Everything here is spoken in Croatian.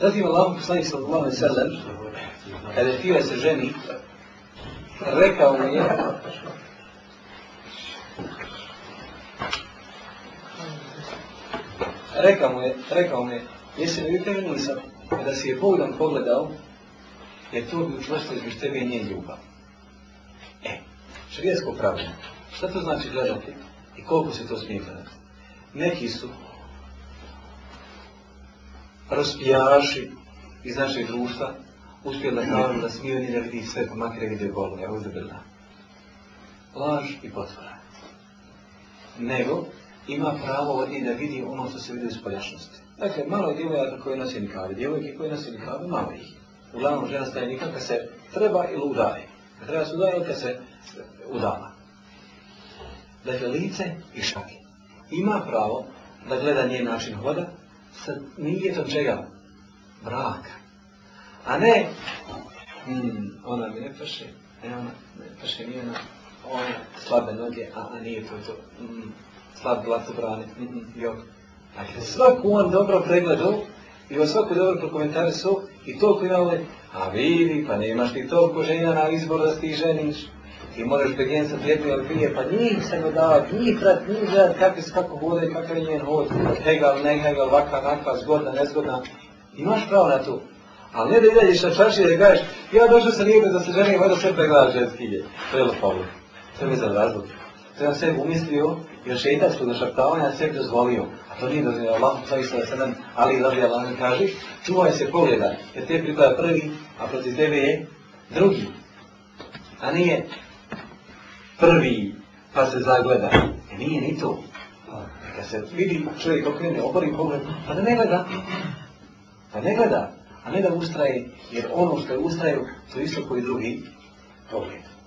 Zatim Allah poslanik sallallahu alejhi ve sellem kada je da se ženi, rekao mu je rekao mu je, rekao mu je, jesi li kaže nisam, kada si je pogledom pogledao, jer to bi učvrstilo između tebe i ljubav. E, šarijesko pravilo. Šta to znači gledati i koliko se to smije gledati? Neki su raspijaši iz našeg društva uspjeli da kažu da smiju ni da vidi sve, pa makar je vidio golu, ja uzabila. Laž i potvora. Nego, ima pravo od njih da vidi ono što se vidi iz poljašnosti. Dakle, malo je djevojaka koje nosi nikave, djevojke koje nosi nikave, malo ih. Uglavnom žena staje nikad kad se treba ili udari. Kad treba se udari, kad se udava. Dakle, lice i šake. Ima pravo da gleda njen način hoda sa nijetom čega? Braka. A ne, hmm, ona mi ne paše, ne ona, ne paše ni ona, ona slabe noge, a, a nije to to, mm, slab glas brane, mm, mm, jok. Dakle, svaku on dobro pregledao i o svaku dobro prokomentarisao i toliko ovaj, a vidi, pa nemaš ti toliko žena na izbor da ti ženiš. Ti moraš begensati jednu ili dvije, pa njih se ne davati, njih prat, njih gledat kakvi kako hode, kakav je njen hod, hegal, ne hegal, ovakva, nakva, zgodna, nezgodna. Imaš pravo na to. Ali ne da izađeš na čaršije da kažeš, ja došao sam lijepo da se ženim, valjda sve pregledaš ženski je. To je lopavno. To je za razlog. To je on sebi umislio i od šeitanskog našaptavanja sebi dozvolio. A to nije dozvolio. Allah sa sada sedam, ali radi Allah kaže, čuvaj se pogleda, jer te pripada prvi, a protiv tebe je drugi. A nije prvi, pa se zagleda. E nije ni to. Kad se vidi čovjek okrene, obori pogled, pa da ne gleda. Pa ne gleda, a ne da ustraje, jer ono što je ustraju, to isto koji drugi pogled.